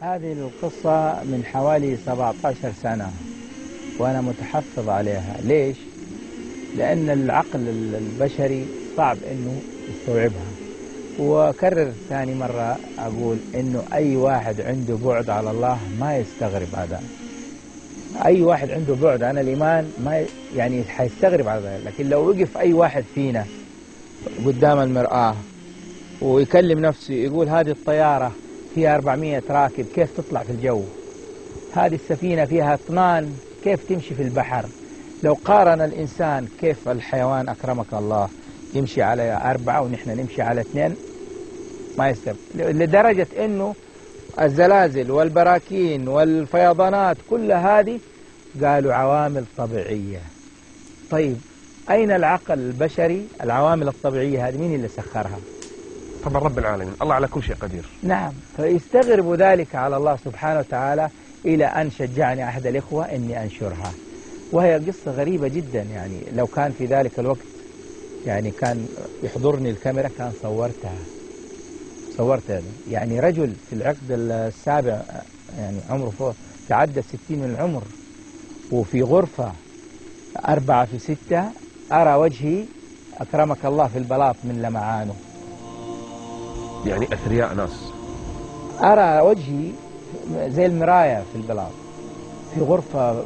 هذه القصة من حوالي 17 سنة وأنا متحفظ عليها. ليش؟ لأن العقل البشري صعب أنه يستوعبها. وكرر ثاني مرة أقول أنه أي واحد عنده بعد على الله ما يستغرب هذا. أي واحد عنده بعد عن الإيمان ما يعني حيستغرب ذلك. لكن لو وقف أي واحد فينا قدام المرآة ويكلم نفسه يقول هذه الطيارة فيها 400 راكب كيف تطلع في الجو؟ هذه السفينة فيها اطنان كيف تمشي في البحر؟ لو قارن الإنسان كيف الحيوان أكرمك الله؟ يمشي على أربعة ونحن نمشي على اثنين؟ ما يستوعب لدرجة أنه الزلازل والبراكين والفيضانات كل هذه قالوا عوامل طبيعية. طيب أين العقل البشري؟ العوامل الطبيعية هذه مين اللي سخرها؟ طبعا رب العالمين. الله على كل شيء قدير. نعم. فيستغرب ذلك على الله سبحانه وتعالى إلى أن شجعني أحد الإخوة أني أنشرها. وهي قصة غريبة جدا يعني. لو كان في ذلك الوقت يعني كان يحضرني الكاميرا كان صورتها. صورت هذا يعني رجل في العقد السابع يعني عمره فوق تعدى الستين من العمر وفي غرفة أربعة في ستة أرى وجهي أكرمك الله في البلاط من لمعانه. يعني أثرياء ناس. أرى وجهي زي المراية في البلاط. في غرفة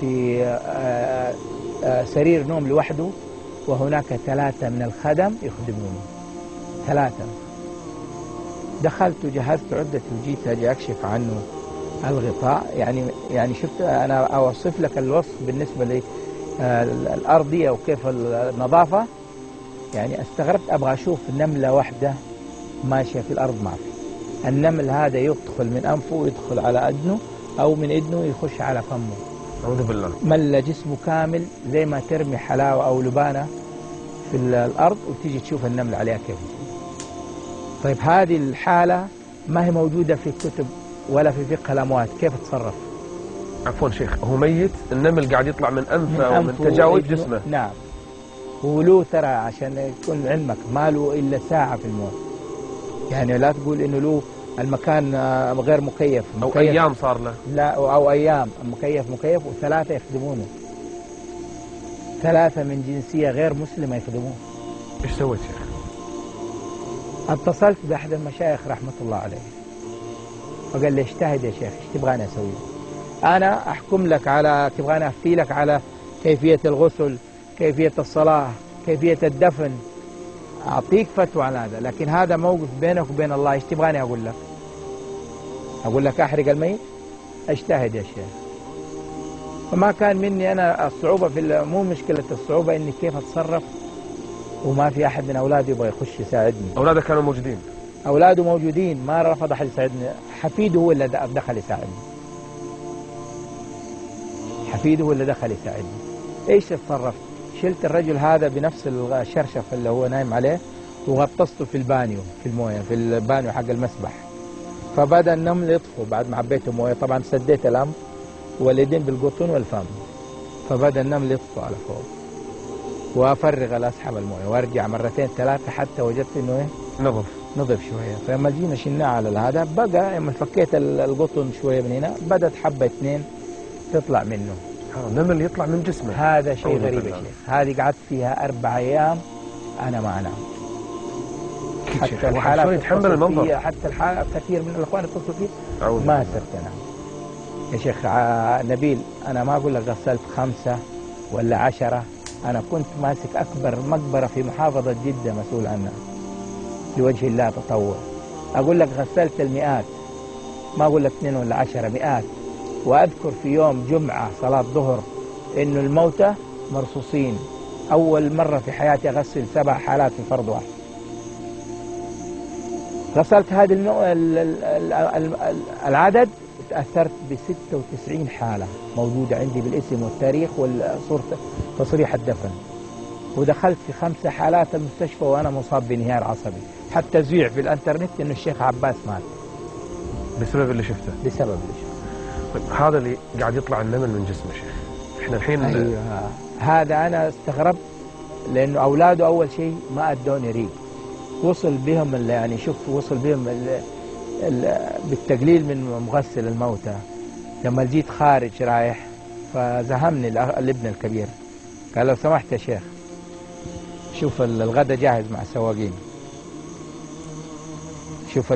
في آه، آه، سرير نوم لوحده وهناك ثلاثة من الخدم يخدموني. ثلاثة. دخلت وجهزت عدة وجيت أجي أكشف عنه الغطاء. يعني يعني شفت أنا أوصف لك الوصف بالنسبة للأرضية آه، وكيف النظافة. يعني استغربت أبغى أشوف نملة واحدة ماشية في الأرض ما في. النمل هذا يدخل من أنفه ويدخل على أذنه أو من أذنه يخش على فمه. أعوذ بالله. مل جسمه كامل زي ما ترمي حلاوة أو لبانة في الأرض وتيجي تشوف النمل عليها كيف. طيب هذه الحالة ما هي موجودة في كتب ولا في فقه الأموات. كيف تصرف؟ عفوا شيخ هو ميت النمل قاعد يطلع من أنفه ومن تجاوز جسمه. نعم. ولو ترى عشان يكون علمك ما له إلا ساعة في الموت. يعني لا تقول إنه له المكان غير مكيف, مكيف. أو أيام صار له. لا أو أيام. مكيف مكيف وثلاثة يخدمونه. ثلاثة من جنسية غير مسلمة يخدمونه إيش سويت شيخ؟ اتصلت بأحد المشايخ رحمة الله عليه. فقال لي اجتهد يا شيخ إيش تبغاني أسوي؟ أنا أحكم لك على تبغاني افتي لك على كيفية الغسل كيفية الصلاة كيفية الدفن. أعطيك فتوى عن هذا لكن هذا موقف بينك وبين الله. إيش تبغاني أقول لك؟ أقول لك أحرق الميت؟ أجتهد يا شيخ. فما كان مني أنا الصعوبة في مو مشكلة الصعوبة إني كيف أتصرف وما في أحد من أولاده يبغى يخش يساعدني. أولاده كانوا موجودين؟ أولاده موجودين ما رفض أحد يساعدني. حفيده هو اللي دخل يساعدني. حفيده هو اللي دخل يساعدني. إيش تصرفت؟ شلت الرجل هذا بنفس الشرشف اللي هو نايم عليه وغطسته في البانيو في الموية في البانيو حق المسبح. فبدأ النمل يطفو بعد ما عبيته موية. طبعا سديت الانف واليدين بالقطن والفم. فبدأ النمل يطفو على فوق. وأفرغ الأسحب الموية وأرجع مرتين ثلاثة حتى وجدت إنه إيه؟ نظف. نظف شوية. فلما جينا شلناه على هذا بقى لما فكيت القطن شوية من هنا بدت حبة اثنين تطلع منه. نمل يطلع من جسمه. هذا شيء غريب يا شيخ. هذه قعدت فيها أربع أيام أنا ما انام حتى الحالات يتحمل المنظر. حتى الحالات كثير من الإخوان اتصلوا فيه ما صرت انام يا شيخ نبيل أنا ما أقول لك غسلت خمسة ولا عشرة. أنا كنت ماسك أكبر مقبرة في محافظة جدة مسؤول عنها. لوجه الله تطوع أقول لك غسلت المئات. ما أقول لك اثنين ولا عشرة مئات. وأذكر في يوم جمعة صلاة ظهر إنه الموتى مرصوصين. أول مرة في حياتي أغسل سبع حالات في فرض واحد. غسلت هذا العدد تأثرت ب 96 حالة موجودة عندي بالاسم والتاريخ والصورة تصريح الدفن. ودخلت في خمسة حالات المستشفى وأنا مصاب بانهيار عصبي. حتى زيع في الإنترنت إنه الشيخ عباس مات. بسبب اللي شفته؟ بسبب اللي شفته. طيب هذا اللي قاعد يطلع النمل من جسمه شيخ. إحنا الحين أيوة. هذا أنا استغربت لأنه أولاده أول شيء ما أدوني ريق. وصل بهم يعني شوف وصل بهم ال- بالتقليل من مغسل الموتى. لما جيت خارج رايح فزهمني الابن الكبير. قال لو سمحت يا شيخ. شوف ال- الغدا جاهز مع السواقين شوف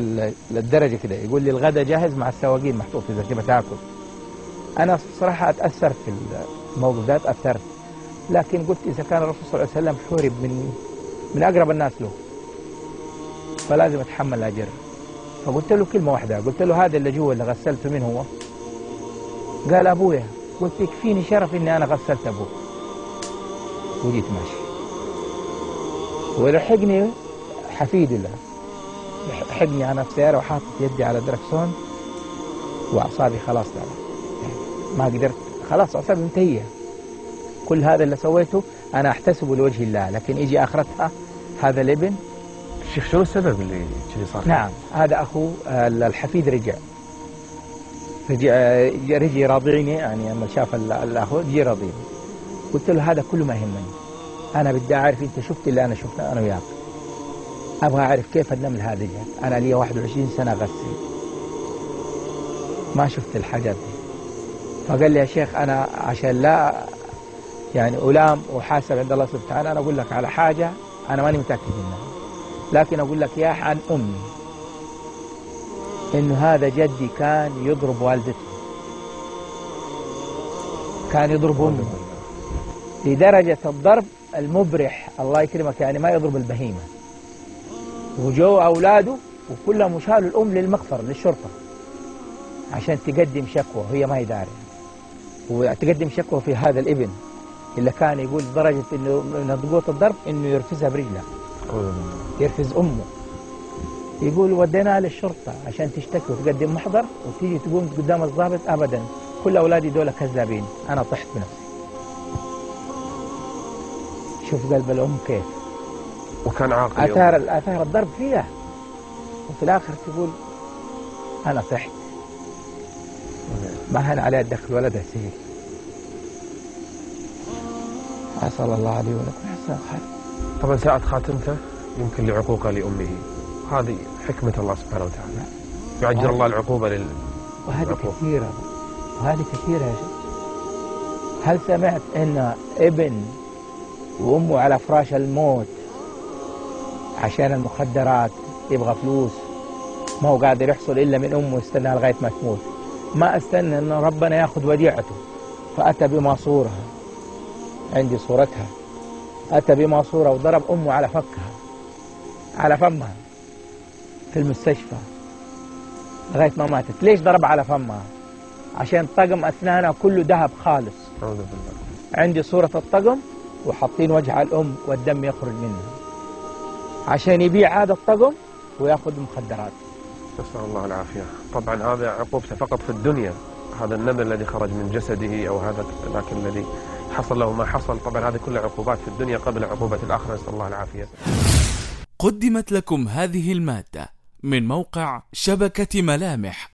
الدرجة كده. يقول لي الغدا جاهز مع السواقين محطوط إذا تبغى تاكل أنا صراحة أتأثرت في الموقف ده تأثرت لكن قلت إذا كان الرسول صلى الله عليه وسلم حورب من من أقرب الناس له فلازم أتحمل الأجر. فقلت له كلمة واحدة قلت له هذا اللي جوا اللي غسلته من هو؟ قال أبويا قلت يكفيني شرف إني أنا غسلت أبوك. وجيت ماشي. ولحقني حفيد له. لحقني أنا في سيارة وحاطط يدي على الدركسون. وأعصابي خلاص لا ما قدرت. خلاص أعصابي منتهية كل هذا اللي سويته أنا أحتسبه لوجه الله. لكن يجي آخرتها هذا الابن. شيخ شنو السبب اللي كذي صار؟ نعم هذا أخو الحفيد رجع رجع رجع يراضعني يعني لما شاف ال- الأخو جي يراضيني قلت له هذا كله ما يهمني. أنا بدي أعرف أنت شفت اللي أنا شفته أنا وياك. أبغى أعرف كيف النمل هذا جاء أنا لي 21 سنة غسل ما شفت الحاجات دي فقال لي يا شيخ أنا عشان لا يعني ألام وحاسب عند الله سبحانه أنا أقول لك على حاجة أنا ماني متأكد منها. لكن أقول لك يا عن أمي إنه هذا جدي كان يضرب والدته. كان يضرب أمه. لدرجة الضرب المبرح الله يكرمك يعني ما يضرب البهيمة. وجو أولاده وكلهم شالوا الأم للمخفر للشرطة. عشان تقدم شكوى وهي ما هي دارية وتقدم شكوى في هذا الابن اللي كان يقول درجة إنه من قوة الضرب إنه يرفزها برجله. يرفز أمه. يقول وديناها للشرطة عشان تشتكي وتقدم محضر وتيجي تقوم قدام الضابط ابدا. كل أولادي دول كذابين. أنا طحت بنفسي. شوف قلب الأم كيف. وكان عاقل يوم. آثار آثار الضرب فيها. وفي الآخر تقول أنا طحت ما هن عليه دخل ولدها سهل اسال الله عليه ولكم. حسن الخير طبعا ساعة خاتمته يمكن لعقوقه لأمه. هذه حكمة الله سبحانه وتعالى. يعجل الله العقوبة لل وهذه. كثيرة. وهذه كثيرة يا شيخ. هل سمعت إن ابن وأمه على فراش الموت عشان المخدرات يبغى فلوس. ما هو قادر يحصل إلا من أمه يستناها لغاية ما تموت. ما أستنى إن ربنا ياخذ وديعته. فأتى بماسورها. عندي صورتها. أتى بماسوره وضرب أمه على فكها على فمها. في المستشفى. لغاية ما ماتت. ليش ضرب على فمها؟ عشان طقم أسنانها كله ذهب خالص. عندي صورة الطقم وحاطين وجه الأم والدم يخرج منها. عشان يبيع هذا الطقم وياخذ مخدرات. نسأل الله العافية. طبعا هذا عقوبته فقط في الدنيا. هذا النمل الذي خرج من جسده أو هذا لكن الذي حصل له ما حصل. طبعا هذه كلها عقوبات في الدنيا قبل عقوبة الآخرة. نسأل الله العافية. قدمت لكم هذه المادة من موقع شبكة ملامح.